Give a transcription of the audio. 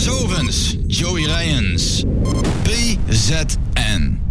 Dennis Ovens, Joey Ryans, PZN.